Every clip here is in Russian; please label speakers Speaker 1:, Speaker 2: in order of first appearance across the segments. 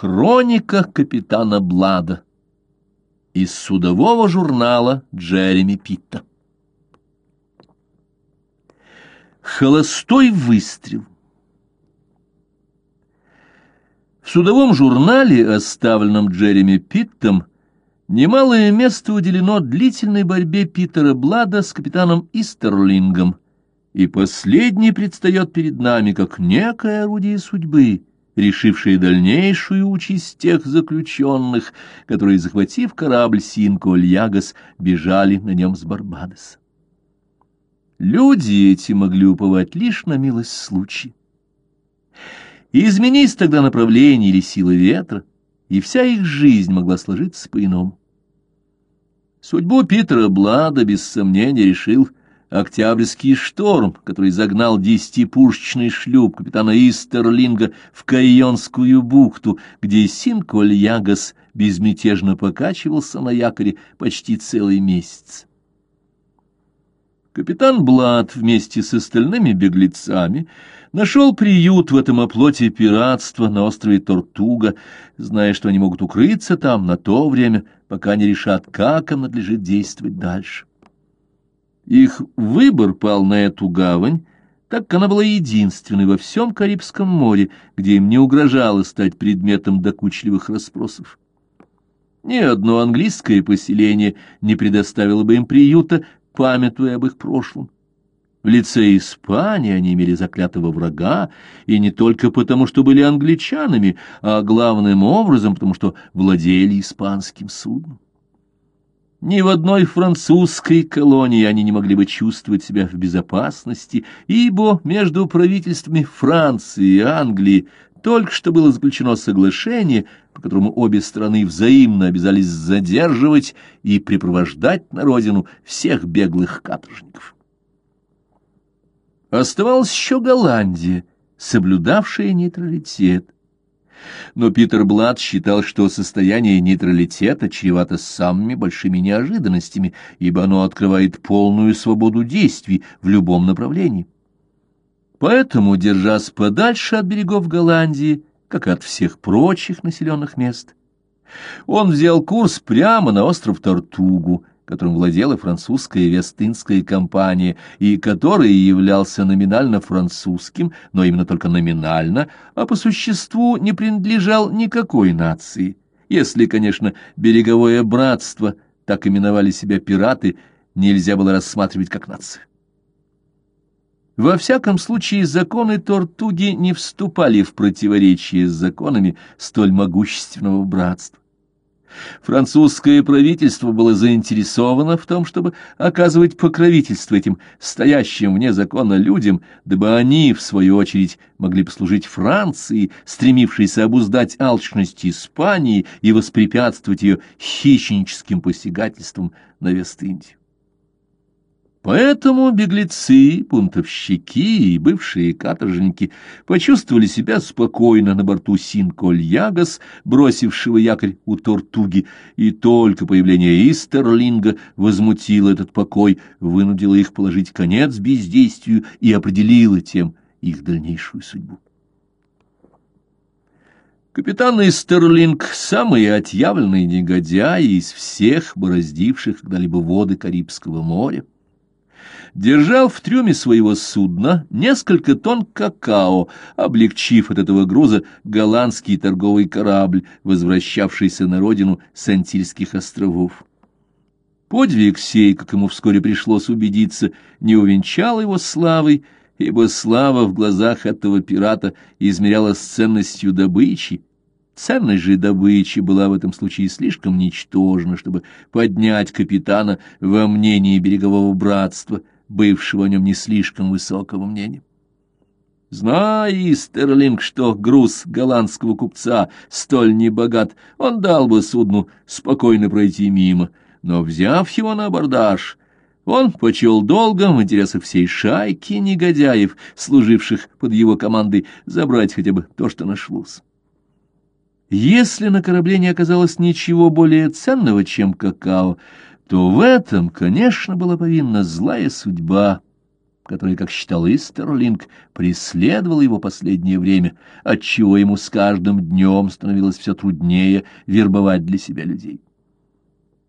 Speaker 1: Хроника капитана Блада из судового журнала Джереми Питта. Холостой выстрел В судовом журнале, оставленном Джереми Питтом, немалое место уделено длительной борьбе Питера Блада с капитаном Истерлингом, и последний предстает перед нами как некое орудие судьбы, решившее дальнейшую участь тех заключенных, которые, захватив корабль Синко-Ольягас, бежали на нем с Барбадоса. Люди эти могли уповать лишь на милость случая. Изменись тогда направление или сила ветра, и вся их жизнь могла сложиться по-иному. Судьбу Питера Блада без сомнения решил Октябрьский шторм, который загнал десятипушечный шлюп капитана Истерлинга в Кайонскую бухту, где Синколь-Ягас безмятежно покачивался на якоре почти целый месяц. Капитан Блад вместе с остальными беглецами нашел приют в этом оплоте пиратства на острове Тортуга, зная, что они могут укрыться там на то время, пока не решат, как им надлежит действовать дальше. Их выбор пал на эту гавань, так как она была единственной во всем Карибском море, где им не угрожало стать предметом докучливых расспросов. Ни одно английское поселение не предоставило бы им приюта памятуя об их прошлом. В лице Испании они имели заклятого врага, и не только потому, что были англичанами, а главным образом потому, что владели испанским судном. Ни в одной французской колонии они не могли бы чувствовать себя в безопасности, ибо между правительствами Франции и Англии только что было заключено соглашение, по которому обе страны взаимно обязались задерживать и припровождать на родину всех беглых каторжников. Оставалась еще Голландия, соблюдавшая нейтралитет. Но Питер Блад считал, что состояние нейтралитета чревато самыми большими неожиданностями, ибо оно открывает полную свободу действий в любом направлении. Поэтому, держась подальше от берегов Голландии, как от всех прочих населенных мест, он взял курс прямо на остров Тортугу, которым владела французская Вестинская компания, и который являлся номинально французским, но именно только номинально, а по существу не принадлежал никакой нации. Если, конечно, береговое братство, так именовали себя пираты, нельзя было рассматривать как нацию. Во всяком случае, законы Тортуги не вступали в противоречие с законами столь могущественного братства. Французское правительство было заинтересовано в том, чтобы оказывать покровительство этим стоящим вне закона людям, дабы они, в свою очередь, могли послужить Франции, стремившейся обуздать алчность Испании и воспрепятствовать ее хищническим посягательством на Вест-Индию. Поэтому беглецы, бунтовщики и бывшие каторжники почувствовали себя спокойно на борту Синколь-Ягас, бросившего якорь у Тортуги, и только появление Истерлинга возмутило этот покой, вынудило их положить конец бездействию и определило тем их дальнейшую судьбу. Капитан Истерлинг — самый отъявленный негодяй из всех бороздивших когда-либо воды Карибского моря держал в трюме своего судна несколько тонн какао, облегчив от этого груза голландский торговый корабль, возвращавшийся на родину с островов. Подвиг сей, как ему вскоре пришлось убедиться, не увенчал его славой, ибо слава в глазах этого пирата измерялась ценностью добычи, Ценность же добычи была в этом случае слишком ничтожна, чтобы поднять капитана во мнении берегового братства, бывшего о нем не слишком высокого мнения. Зная Стерлинг, что груз голландского купца столь небогат, он дал бы судну спокойно пройти мимо, но, взяв его на абордаж, он почел долгом в интересах всей шайки негодяев, служивших под его командой, забрать хотя бы то, что нашлось. Если на корабле не оказалось ничего более ценного, чем какао, то в этом, конечно, была повинна злая судьба, которое, как считал Истерлинг, преследовало его последнее время, отчего ему с каждым днем становилось все труднее вербовать для себя людей.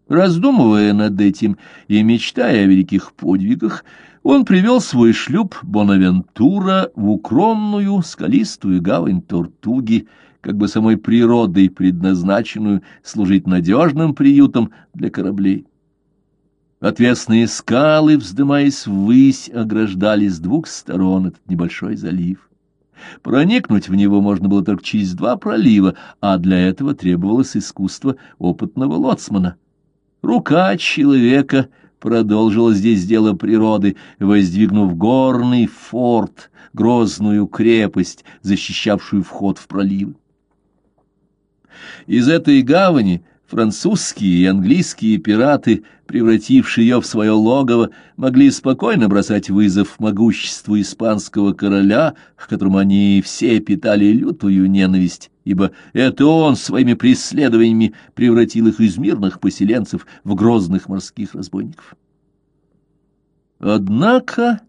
Speaker 1: Раздумывая над этим и мечтая о великих подвигах, он привел свой шлюп Бонавентура в укромную скалистую гавань Тортуги, как бы самой природой предназначенную служить надежным приютом для кораблей. Отвесные скалы, вздымаясь ввысь, ограждали с двух сторон этот небольшой залив. Проникнуть в него можно было только через два пролива, а для этого требовалось искусство опытного лоцмана. Рука человека продолжила здесь дело природы, воздвигнув горный форт, грозную крепость, защищавшую вход в проливы. Из этой гавани французские и английские пираты, превратившие ее в свое логово, могли спокойно бросать вызов могуществу испанского короля, к которому они все питали лютую ненависть, ибо это он своими преследованиями превратил их из мирных поселенцев в грозных морских разбойников. Однако,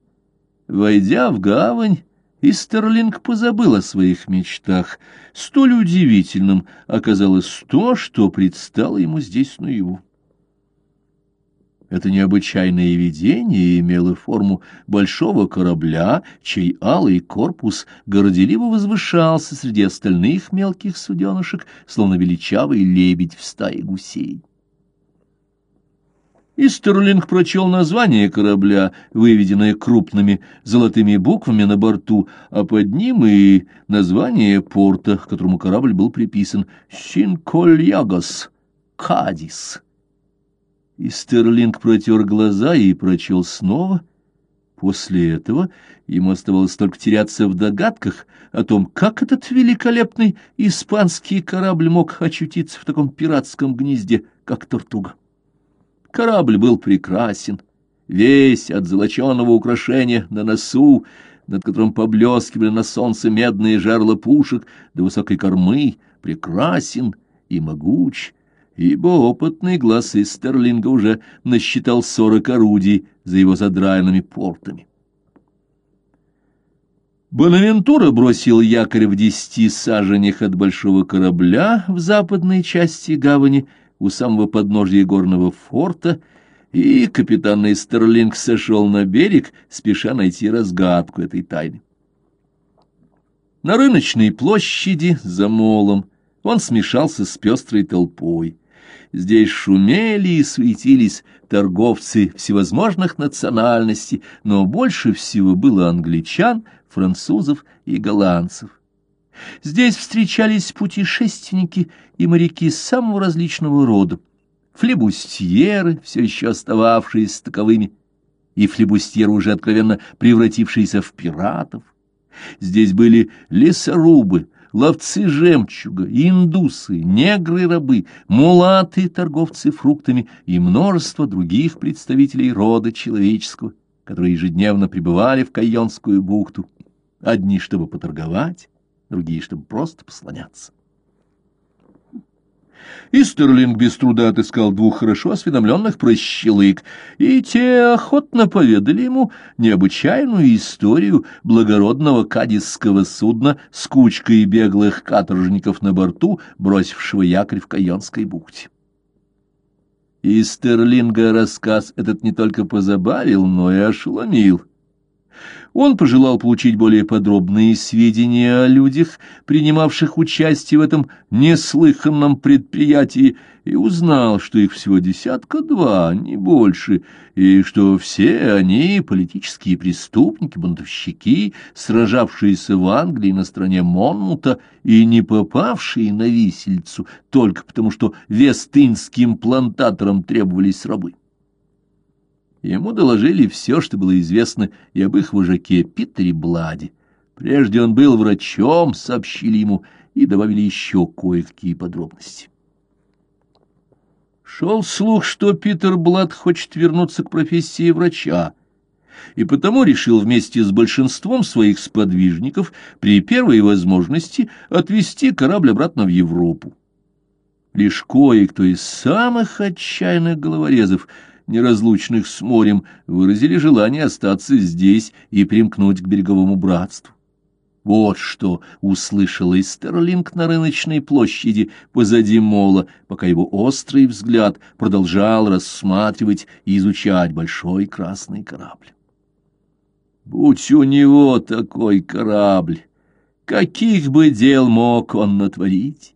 Speaker 1: войдя в гавань, и Стерлинг позабыл о своих мечтах. Столь удивительным оказалось то, что предстало ему здесь наяву. Это необычайное видение имело форму большого корабля, чей алый корпус горделиво возвышался среди остальных мелких суденышек, словно величавый лебедь в стае гусей. Истерлинг прочел название корабля, выведенное крупными золотыми буквами на борту, а под ним и название порта, к которому корабль был приписан — Синкольягос, Кадис. Истерлинг протер глаза и прочел снова. После этого ему оставалось только теряться в догадках о том, как этот великолепный испанский корабль мог очутиться в таком пиратском гнезде, как Тортуга. Корабль был прекрасен, весь от золоченого украшения на носу, над которым поблескивали на солнце медные жерла пушек, до высокой кормы, прекрасен и могуч, ибо опытный глаз из уже насчитал сорок орудий за его задраенными портами. Бонавентура бросил якорь в десяти саженях от большого корабля в западной части гавани у самого подножья горного форта, и капитан Эстерлинг сошел на берег, спеша найти разгадку этой тайны. На рыночной площади за молом он смешался с пестрой толпой. Здесь шумели и суетились торговцы всевозможных национальностей, но больше всего было англичан, французов и голландцев. Здесь встречались путешественники и моряки самого различного рода, флебустьеры, все еще остававшиеся таковыми, и флебустьеры, уже откровенно превратившиеся в пиратов. Здесь были лесорубы, ловцы жемчуга, индусы, негры-рабы, мулаты, торговцы фруктами и множество других представителей рода человеческого, которые ежедневно прибывали в Кайонскую бухту, одни, чтобы поторговать, другие, чтобы просто послоняться. Истерлинг без труда отыскал двух хорошо осведомленных прощелык, и те охотно поведали ему необычайную историю благородного кадисского судна с кучкой беглых каторжников на борту, бросившего якорь в Кайонской бухте. Истерлинга рассказ этот не только позабавил, но и ошеломил. Он пожелал получить более подробные сведения о людях, принимавших участие в этом неслыханном предприятии, и узнал, что их всего десятка-два, не больше, и что все они политические преступники, бунтовщики, сражавшиеся в Англии на стороне Монмута и не попавшие на висельцу только потому, что вестынским плантаторам требовались рабы. Ему доложили все, что было известно и об их вожаке Питере Бладе. Прежде он был врачом, сообщили ему, и добавили еще кое-какие подробности. Шел слух, что Питер Блад хочет вернуться к профессии врача, и потому решил вместе с большинством своих сподвижников при первой возможности отвезти корабль обратно в Европу. Лишь кое-кто из самых отчаянных головорезов неразлучных с морем, выразили желание остаться здесь и примкнуть к береговому братству. Вот что услышал Истерлинг на рыночной площади позади мола, пока его острый взгляд продолжал рассматривать и изучать большой красный корабль. Будь у него такой корабль, каких бы дел мог он натворить?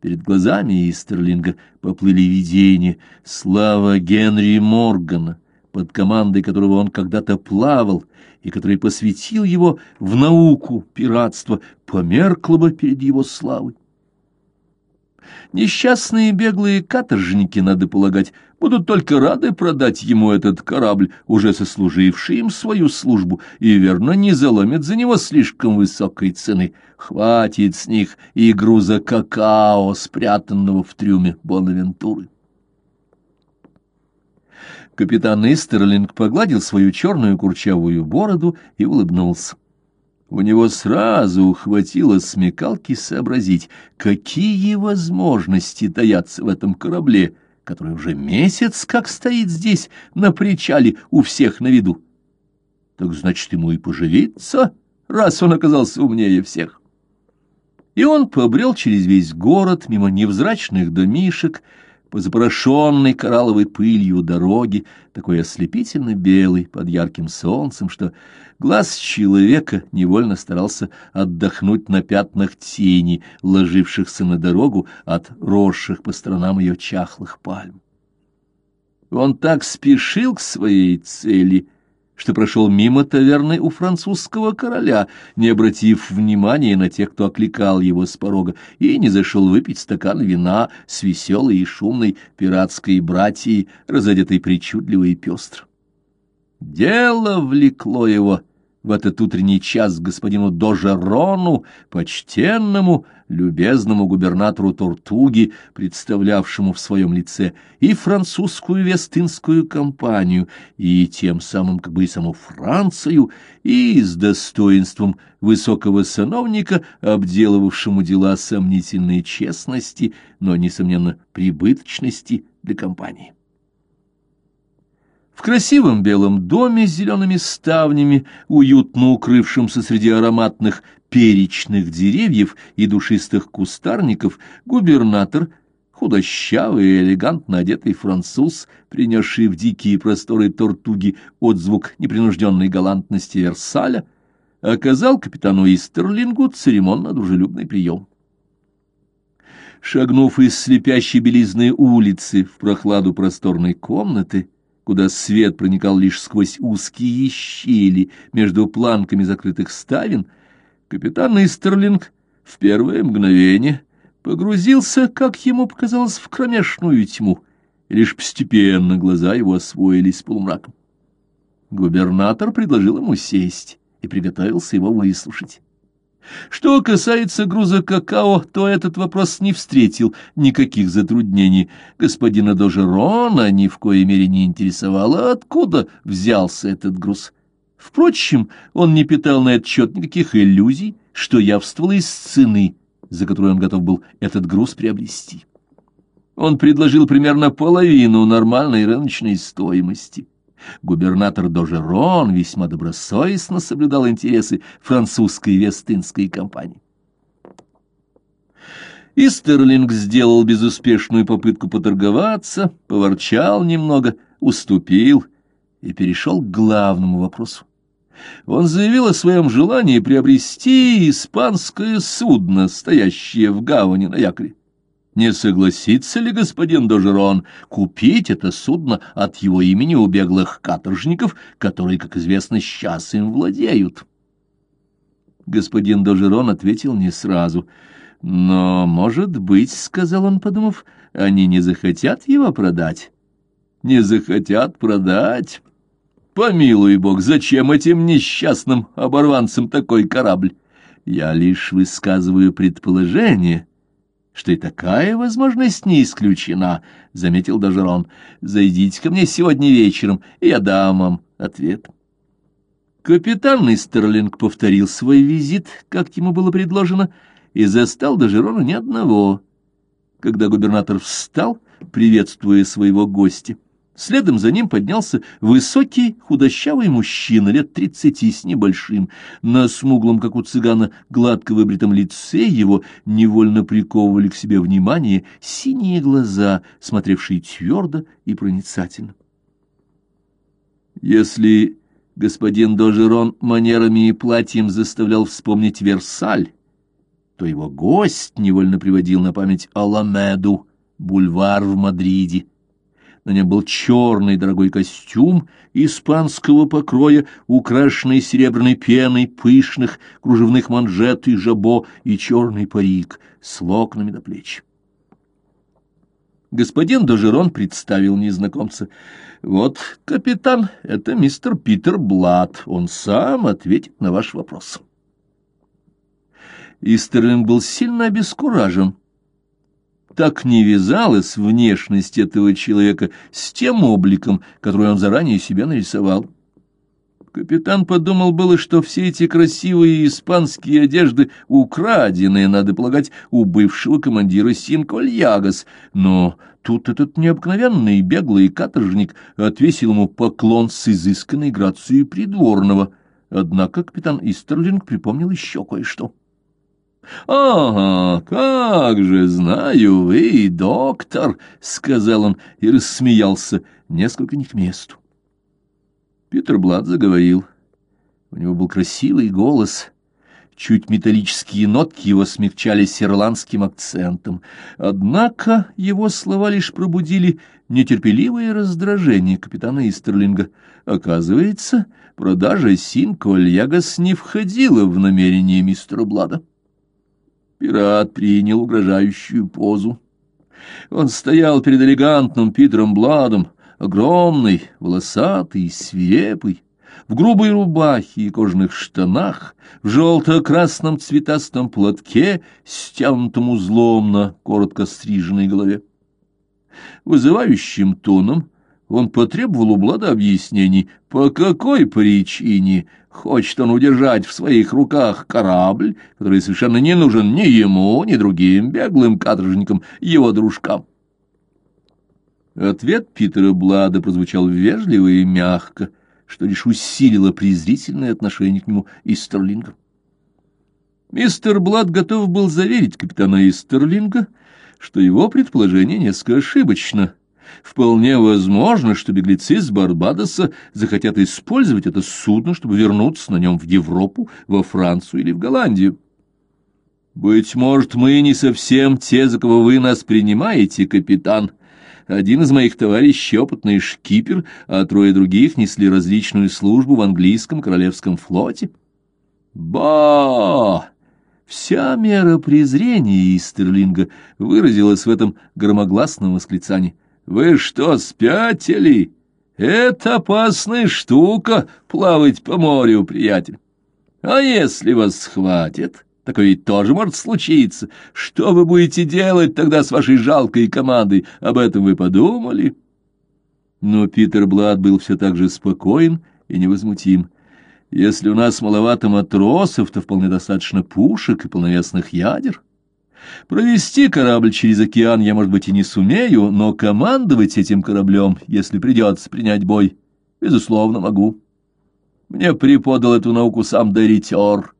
Speaker 1: Перед глазами Истерлинга поплыли видения, слава Генри Моргана, под командой которого он когда-то плавал, и который посвятил его в науку пиратства, померкла бы перед его славой. Несчастные беглые каторжники, надо полагать, будут только рады продать ему этот корабль, уже сослуживший им свою службу, и верно не заломят за него слишком высокой цены. Хватит с них и груза какао, спрятанного в трюме Бонавентуры. Капитан Истерлинг погладил свою черную курчавую бороду и улыбнулся. У него сразу хватило смекалки сообразить, какие возможности таятся в этом корабле, который уже месяц как стоит здесь, на причале, у всех на виду. Так значит, ему и поживиться, раз он оказался умнее всех. И он побрел через весь город, мимо невзрачных домишек, по запорошенной коралловой пылью дороги, такой ослепительно белый под ярким солнцем, что глаз человека невольно старался отдохнуть на пятнах тени, ложившихся на дорогу от росших по сторонам ее чахлых пальм. Он так спешил к своей цели — что прошел мимо таверны у французского короля, не обратив внимания на тех, кто окликал его с порога, и не зашел выпить стакан вина с веселой и шумной пиратской братьей, разодетой причудливо и пестро. Дело влекло его в этот утренний час господину Дожерону, почтенному, любезному губернатору Тортуги, представлявшему в своем лице и французскую вестынскую компанию, и тем самым как бы и саму Францию, и с достоинством высокого сановника, обделывавшему дела сомнительной честности, но, несомненно, прибыточности для компании. В красивом белом доме с зелеными ставнями, уютно укрывшемся среди ароматных перечных деревьев и душистых кустарников, губернатор, худощавый и элегантно одетый француз, принесший в дикие просторы Тортуги отзвук непринужденной галантности Версаля, оказал капитану Истерлингу церемонно-дружелюбный прием. Шагнув из слепящей белизны улицы в прохладу просторной комнаты, куда свет проникал лишь сквозь узкие щели между планками закрытых ставен, капитан Истерлинг в первое мгновение погрузился, как ему показалось, в кромешную тьму, и лишь постепенно глаза его освоились с полумраком. Губернатор предложил ему сесть и приготовился его выслушать. Что касается груза какао, то этот вопрос не встретил никаких затруднений. Господина Дожерона ни в коей мере не интересовало, откуда взялся этот груз. Впрочем, он не питал на этот счет никаких иллюзий, что явствовало из цены, за которую он готов был этот груз приобрести. Он предложил примерно половину нормальной рыночной стоимости. Губернатор Дожерон весьма добросовестно соблюдал интересы французской вестынской компании. Истерлинг сделал безуспешную попытку поторговаться, поворчал немного, уступил и перешел к главному вопросу. Он заявил о своем желании приобрести испанское судно, стоящее в гавани на якоре. Не согласится ли господин Дожерон купить это судно от его имени у беглых каторжников, которые, как известно, сейчас им владеют? Господин Дожерон ответил не сразу. «Но, может быть, — сказал он, подумав, — они не захотят его продать». «Не захотят продать?» «Помилуй бог, зачем этим несчастным оборванцам такой корабль? Я лишь высказываю предположение» что и такая возможность не исключена, — заметил Дожерон. — Зайдите ко мне сегодня вечером, и я дам вам ответ. Капитан Истерлинг повторил свой визит, как ему было предложено, и застал Дожерона ни одного. Когда губернатор встал, приветствуя своего гостя, Следом за ним поднялся высокий худощавый мужчина лет тридцати с небольшим. На смуглом, как у цыгана, гладко выбритом лице его невольно приковывали к себе внимание синие глаза, смотревшие твердо и проницательно. Если господин Дожерон манерами и платьем заставлял вспомнить Версаль, то его гость невольно приводил на память Аламеду, бульвар в Мадриде. На нем был черный дорогой костюм испанского покроя, украшенный серебряной пеной пышных кружевных манжет и жабо, и черный парик с локнами до плеч. Господин Дожерон представил незнакомца. «Вот, капитан, это мистер Питер Блад. Он сам ответит на ваш вопрос». Истерлинг был сильно обескуражен так не вязалась внешность этого человека с тем обликом, который он заранее себе нарисовал. Капитан подумал было, что все эти красивые испанские одежды украденные, надо полагать, у бывшего командира Синкольягас, но тут этот необыкновенный беглый каторжник отвесил ему поклон с изысканной грацией придворного. Однако капитан Истерлинг припомнил еще кое-что. — Ага, как же знаю, вы доктор, — сказал он и рассмеялся, несколько не к месту. Питер Блад заговорил. У него был красивый голос. Чуть металлические нотки его смягчались ирландским акцентом. Однако его слова лишь пробудили нетерпеливое раздражение капитана Истерлинга. Оказывается, продажа Синколь-Ягас не входила в намерение мистера Блада. Пират принял угрожающую позу. Он стоял перед элегантным Питером Бладом, огромный, волосатый, свирепый, в грубой рубахе и кожаных штанах, в желто-красном цветастом платке, стянутом узлом на коротко стриженной голове. Вызывающим тоном он потребовал у Блада объяснений, по какой причине хочет он удержать в своих руках корабль, который совершенно не нужен ни ему, ни другим беглым каторжникам, его дружкам. Ответ Питера Блада прозвучал вежливо и мягко, что лишь усилило презрительное отношение к нему Истерлинга. Мистер Блад готов был заверить капитана Истерлинга, что его предположение несколько ошибочно — Вполне возможно, что беглецы с Барбадоса захотят использовать это судно, чтобы вернуться на нем в Европу, во Францию или в Голландию. «Быть может, мы не совсем те, за кого вы нас принимаете, капитан. Один из моих товарищей — опытный шкипер, а трое других несли различную службу в английском королевском флоте». «Ба!» Вся мера презрения Истерлинга выразилась в этом громогласном восклицании. Вы что, спятили? Это опасная штука — плавать по морю, приятель. А если вас схватят, такое тоже может случиться. Что вы будете делать тогда с вашей жалкой командой? Об этом вы подумали?» Но Питер Блад был все так же спокоен и невозмутим. «Если у нас маловато матросов, то вполне достаточно пушек и полновесных ядер». Провести корабль через океан я, может быть, и не сумею, но командовать этим кораблем, если придется принять бой, безусловно, могу. Мне преподал эту науку сам Доритер.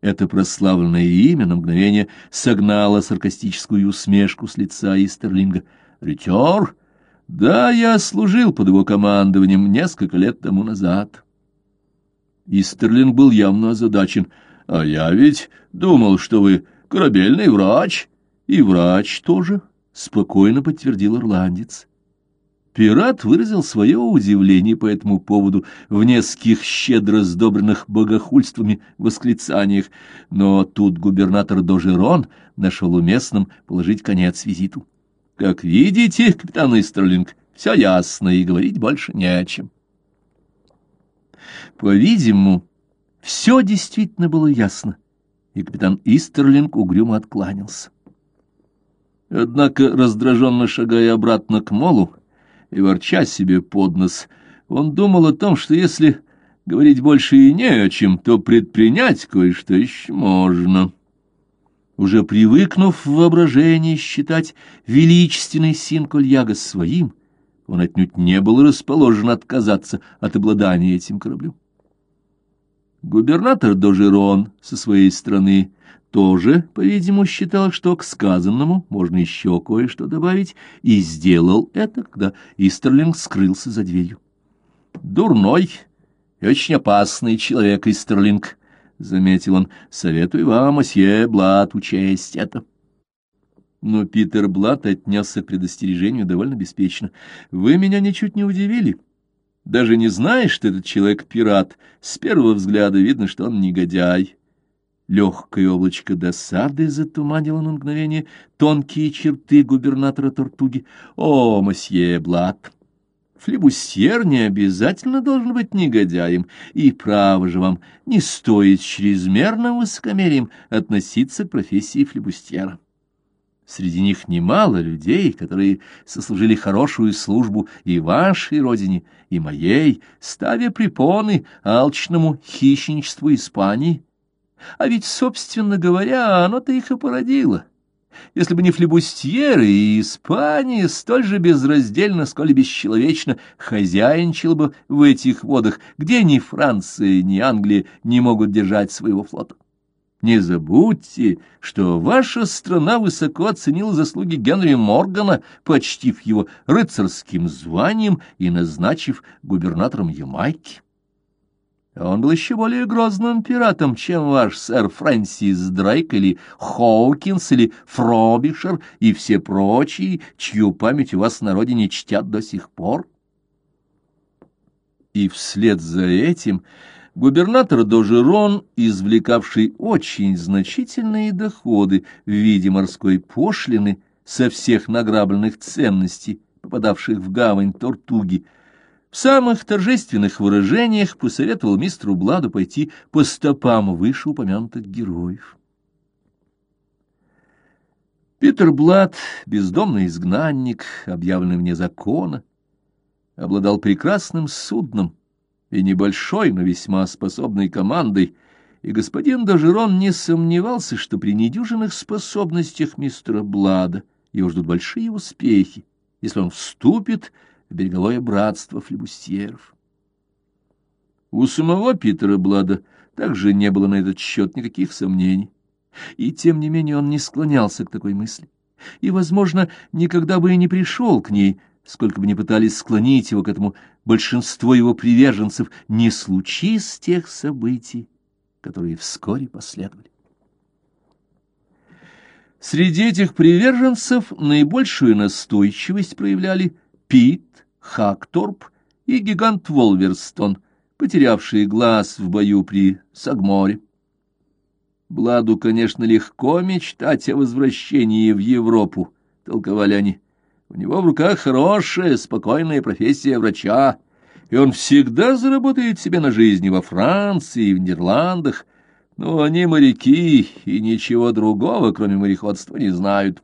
Speaker 1: Это прославленное имя на мгновение согнало саркастическую усмешку с лица Истерлинга. «Ритер? Да, я служил под его командованием несколько лет тому назад». Истерлинг был явно озадачен. «А я ведь думал, что вы корабельный врач. И врач тоже, — спокойно подтвердил ирландец. Пират выразил свое удивление по этому поводу в нескольких щедро сдобренных богохульствами восклицаниях, но тут губернатор Дожерон нашел уместным положить конец визиту. «Как видите, капитан Истерлинг, все ясно, и говорить больше не о чем». По-видимому, все действительно было ясно и капитан Истерлинг угрюмо откланялся. Однако, раздраженно шагая обратно к молу и ворча себе под нос, он думал о том, что если говорить больше и не о чем, то предпринять кое-что еще можно. Уже привыкнув в воображении считать величественный Синкольяга своим, он отнюдь не был расположен отказаться от обладания этим кораблем. Губернатор Дожерон со своей стороны тоже, по-видимому, считал, что к сказанному можно еще кое-что добавить, и сделал это, когда Истерлинг скрылся за дверью. «Дурной и очень опасный человек, Истерлинг», — заметил он, — «советую вам, мосье Блат, учесть это». Но Питер Блат отнесся к предостережению довольно беспечно. «Вы меня ничуть не удивили». Даже не знаешь, что этот человек пират, с первого взгляда видно, что он негодяй. Легкое облачко досады затуманило на мгновение тонкие черты губернатора Тортуги. «О, мосье Блат! Флебустьер не обязательно должен быть негодяем, и, право же вам, не стоит чрезмерным высокомерием относиться к профессии флебустьера». Среди них немало людей, которые сослужили хорошую службу и вашей родине, и моей, ставя препоны алчному хищничеству Испании, а ведь, собственно говоря, оно-то их и породило. Если бы не флебустьеры, и Испания столь же безраздельно, сколь и бесчеловечно хозяйничала бы в этих водах, где ни Франция, ни Англия не могут держать своего флота. Не забудьте, что ваша страна высоко оценила заслуги Генри Моргана, почтив его рыцарским званием и назначив губернатором Ямайки. Он был еще более грозным пиратом, чем ваш сэр Фрэнсис Дрейк или Хоукинс или Фробишер и все прочие, чью память у вас на родине чтят до сих пор. И вслед за этим губернатор Дожерон, извлекавший очень значительные доходы в виде морской пошлины со всех награбленных ценностей, попадавших в гавань Тортуги, в самых торжественных выражениях посоветовал мистеру Бладу пойти по стопам вышеупомянутых героев. Питер Блад, бездомный изгнанник, объявленный вне закона, обладал прекрасным судном и небольшой, но весьма способной командой, и господин Дожерон не сомневался, что при недюжинных способностях мистера Блада его ждут большие успехи, если он вступит в береговое братство флебустьеров. У самого Питера Блада также не было на этот счет никаких сомнений, и тем не менее он не склонялся к такой мысли, и, возможно, никогда бы и не пришел к ней, сколько бы ни пытались склонить его к этому большинство его приверженцев, не случись тех событий, которые вскоре последовали. Среди этих приверженцев наибольшую настойчивость проявляли Пит, Хакторп и гигант Волверстон, потерявшие глаз в бою при Сагморе. Бладу, конечно, легко мечтать о возвращении в Европу, толковали они. У него в руках хорошая, спокойная профессия врача, и он всегда заработает себе на жизни во Франции и в Нидерландах, но они моряки и ничего другого, кроме мореходства, не знают.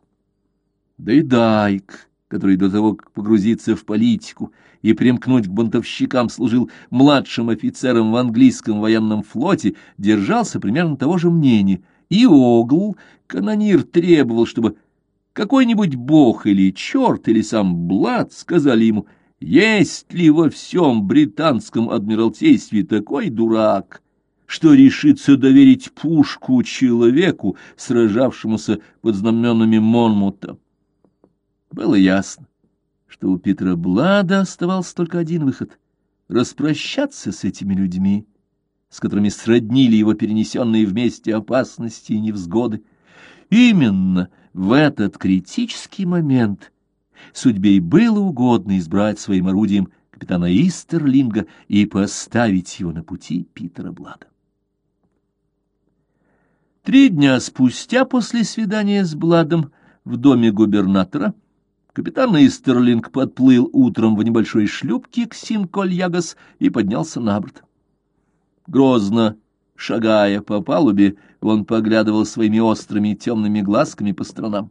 Speaker 1: Да и Дайк который до того, как погрузиться в политику и примкнуть к бунтовщикам, служил младшим офицером в английском военном флоте, держался примерно того же мнения. И Огл, канонир, требовал, чтобы какой-нибудь бог или черт или сам Блад сказали ему, есть ли во всем британском адмиралтействе такой дурак, что решится доверить пушку человеку, сражавшемуся под знаменами Монмута. Было ясно, что у Питера Блада оставался только один выход — распрощаться с этими людьми, с которыми сроднили его перенесенные вместе опасности и невзгоды. Именно в этот критический момент судьбе и было угодно избрать своим орудием капитана Истерлинга и поставить его на пути Питера Блада. Три дня спустя после свидания с Бладом в доме губернатора Капитан Истерлинг подплыл утром в небольшой шлюпке к Синколь-Ягас и поднялся на борт. Грозно шагая по палубе, он поглядывал своими острыми темными глазками по сторонам.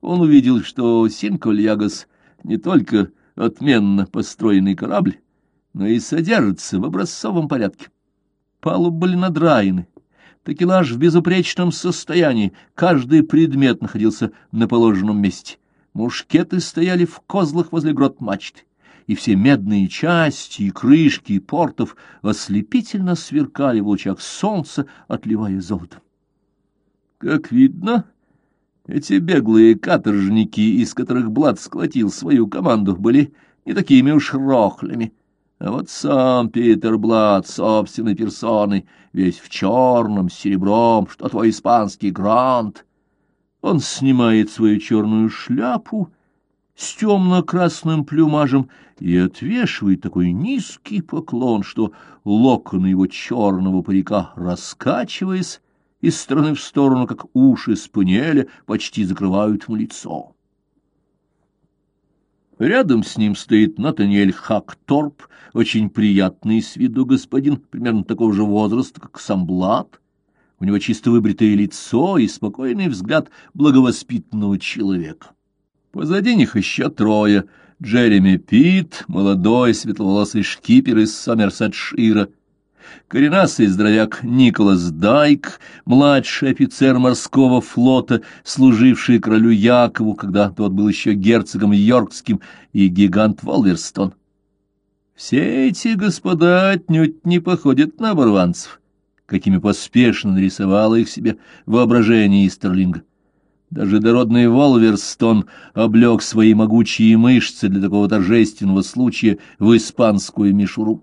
Speaker 1: Он увидел, что Синколь-Ягас не только отменно построенный корабль, но и содержится в образцовом порядке. Палубы были надраены, такелаж в безупречном состоянии, каждый предмет находился на положенном месте. мушкеты стояли в козлах возле грот мачты, и все медные части и крышки портов ослепительно сверкали в лучах солнца, отливая золотом. Как видно, эти беглые каторжники, из которых Блад сколотил свою команду, были не такими уж рохлями. А вот сам Питер Блад, собственной персоной, весь в черном, с серебром, что твой испанский грант. Он снимает свою черную шляпу с темно-красным плюмажем и отвешивает такой низкий поклон, что локоны его черного парика, раскачиваясь, из стороны в сторону, как уши спаниеля, почти закрывают ему лицо. Рядом с ним стоит Натаниэль Хакторп, очень приятный с виду господин, примерно такого же возраста, как сам. У него чисто выбритое лицо и спокойный взгляд благовоспитанного человека. Позади них еще трое — Джереми Питт, молодой светловолосый шкипер из Сомерсетшира — коренастый здоровяк Николас Дайк, младший офицер морского флота, служивший королю Якову, когда тот был еще герцогом Йоркским, и гигант Волверстон. Все эти господа отнюдь не походят на оборванцев, какими поспешно нарисовало их себе воображение Истерлинга. Даже дородный Волверстон облег свои могучие мышцы для такого торжественного случая в испанскую мишуру.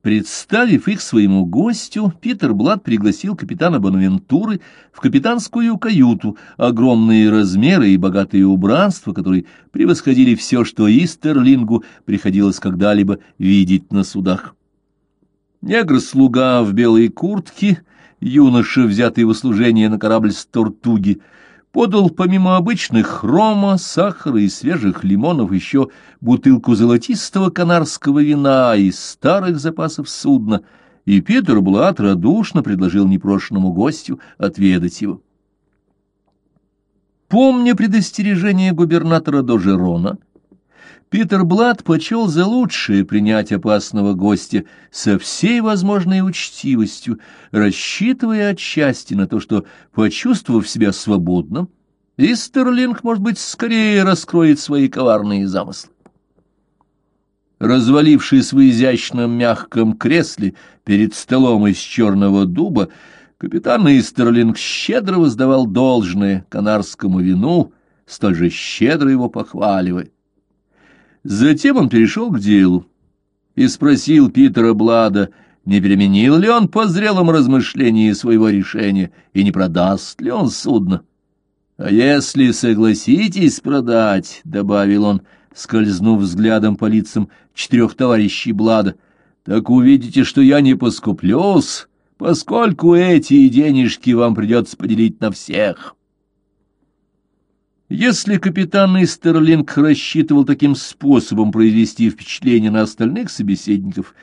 Speaker 1: Представив их своему гостю, Питер Блад пригласил капитана Бонавентуры в капитанскую каюту, огромные размеры и богатые убранства, которые превосходили все, что Истерлингу приходилось когда-либо видеть на судах. Негр-слуга в белой куртке, юноша, взятый в услужение на корабль с Тортуги, подал помимо обычных рома, сахара и свежих лимонов еще бутылку золотистого канарского вина из старых запасов судна, и Питер Блат радушно предложил непрошенному гостю отведать его. Помня предостережение губернатора Дожерона, Питер Блад почел за лучшее принять опасного гостя со всей возможной учтивостью, рассчитывая отчасти на то, что, почувствовав себя свободным, Истерлинг, может быть, скорее раскроет свои коварные замыслы. Развалившись в изящном мягком кресле перед столом из черного дуба, капитан Истерлинг щедро воздавал должное канарскому вину, столь же щедро его похваливая. Затем он перешел к делу и спросил Питера Блада, не переменил ли он по зрелом размышлении своего решения и не продаст ли он судно. «А если согласитесь продать», — добавил он, скользнув взглядом по лицам четырех товарищей Блада, — «так увидите, что я не поскуплюсь, поскольку эти денежки вам придется поделить на всех». Если капитан Истерлинг рассчитывал таким способом произвести впечатление на остальных собеседников,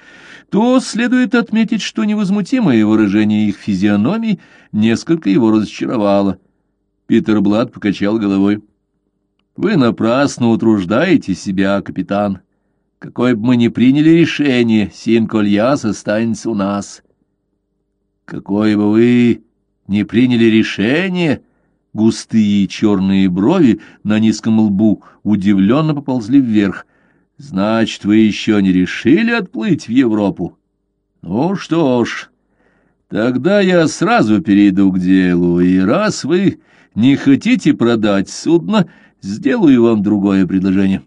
Speaker 1: то следует отметить, что невозмутимое выражение их физиономий несколько его разочаровало. Питер Блад покачал головой. «Вы напрасно утруждаете себя, капитан. Какое бы мы ни приняли решение, Синкольяс останется у нас». «Какое бы вы ни приняли решение...» Густые черные брови на низком лбу удивленно поползли вверх. «Значит, вы еще не решили отплыть в Европу?» «Ну что ж, тогда я сразу перейду к делу, и раз вы не хотите продать судно, сделаю вам другое предложение.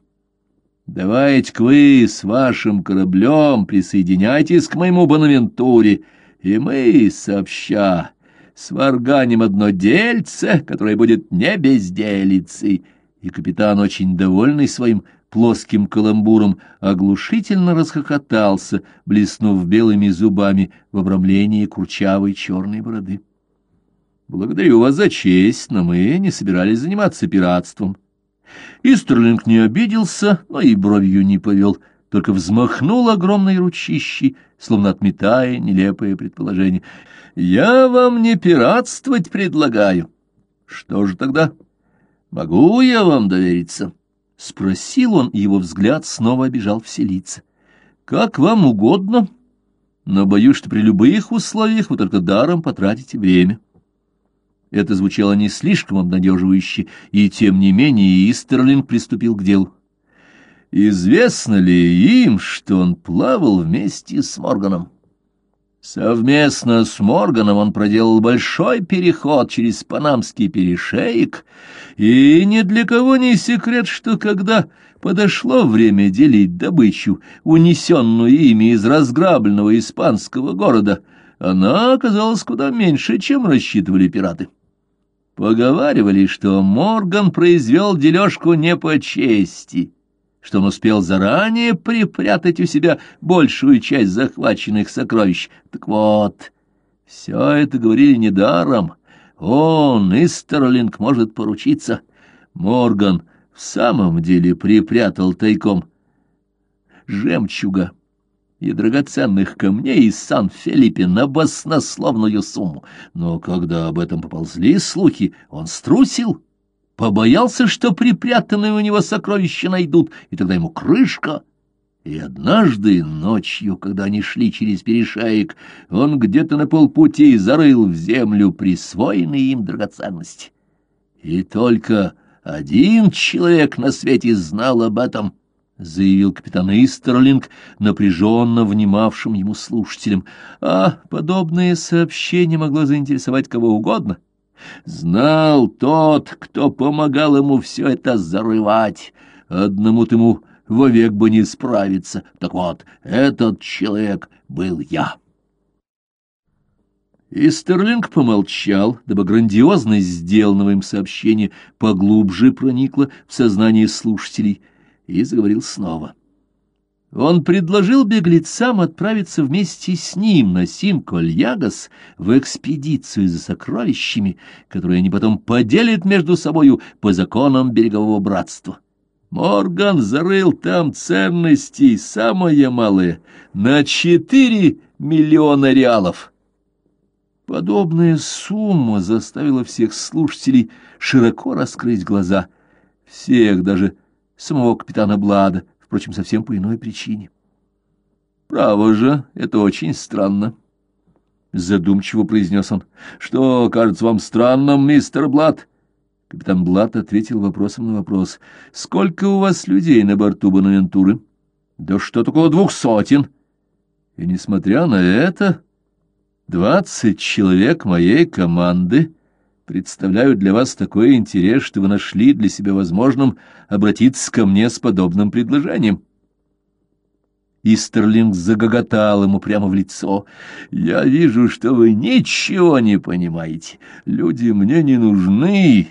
Speaker 1: Давайте-ка вы с вашим кораблем присоединяйтесь к моему Бонавентуре, и мы, сообща, сварганим одно дельце, которое будет не безделицей. И капитан, очень довольный своим плоским каламбуром, оглушительно расхохотался, блеснув белыми зубами в обрамлении курчавой черной бороды. «Благодарю вас за честь, но мы не собирались заниматься пиратством». Истерлинг не обиделся, но и бровью не повел, только взмахнул огромной ручищей, словно отметая нелепое предположение — я вам не пиратствовать предлагаю. Что же тогда? Могу я вам довериться? Спросил он, и его взгляд снова обижал все лица. Как вам угодно, но боюсь, что при любых условиях вы только даром потратите время. Это звучало не слишком обнадеживающе, и тем не менее Истерлинг приступил к делу. Известно ли им, что он плавал вместе с Морганом? Совместно с Морганом он проделал большой переход через Панамский перешеек, и ни для кого не секрет, что когда подошло время делить добычу, унесенную ими из разграбленного испанского города, она оказалась куда меньше, чем рассчитывали пираты. Поговаривали, что Морган произвел дележку не по чести, что он успел заранее припрятать у себя большую часть захваченных сокровищ. Так вот, все это говорили недаром. Он, Истерлинг, может поручиться. Морган в самом деле припрятал тайком жемчуга и драгоценных камней из Сан-Филиппе на баснословную сумму. Но когда об этом поползли слухи, он струсил побоялся, что припрятанные у него сокровища найдут, и тогда ему крышка. И однажды ночью, когда они шли через перешаек, он где-то на полпути зарыл в землю присвоенные им драгоценности. И только один человек на свете знал об этом —— заявил капитан Истерлинг, напряженно внимавшим ему слушателям, — а подобное сообщение могло заинтересовать кого угодно — Знал тот, кто помогал ему все это зарывать. Одному-то ему вовек бы не справиться. Так вот, этот человек был я. Истерлинг помолчал, дабы грандиозность сделанного им сообщения поглубже проникла в сознание слушателей, и заговорил снова. — он предложил беглецам отправиться вместе с ним на Сим-Кольягас в экспедицию за сокровищами, которые они потом поделят между собою по законам берегового братства. Морган зарыл там ценностей, самое малое, на четыре миллиона реалов. Подобная сумма заставила всех слушателей широко раскрыть глаза. Всех, даже самого капитана Блада, впрочем, совсем по иной причине. «Право же, это очень странно», — задумчиво произнес он. «Что кажется вам странным, мистер Блад?» Капитан Блад ответил вопросом на вопрос. «Сколько у вас людей на борту Бонавентуры?» «Да что-то около двух сотен». «И несмотря на это, двадцать человек моей команды...» представляют для вас такой интерес, что вы нашли для себя возможным обратиться ко мне с подобным предложением. Истерлинг загоготал ему прямо в лицо. «Я вижу, что вы ничего не понимаете. Люди мне не нужны.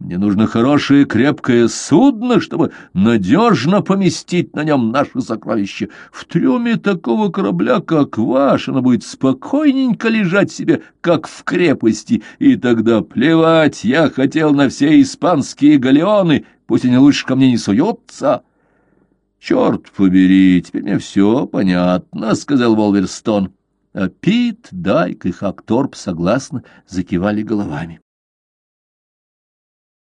Speaker 1: Мне нужно хорошее крепкое судно, чтобы надежно поместить на нем наши сокровища. В трюме такого корабля, как ваш, оно будет спокойненько лежать себе, как в крепости, и тогда плевать я хотел на все испанские галеоны, пусть они лучше ко мне не суются». «Черт побери, теперь мне все понятно», — сказал Волверстон. А Пит, Дайк и Хакторп согласно закивали головами.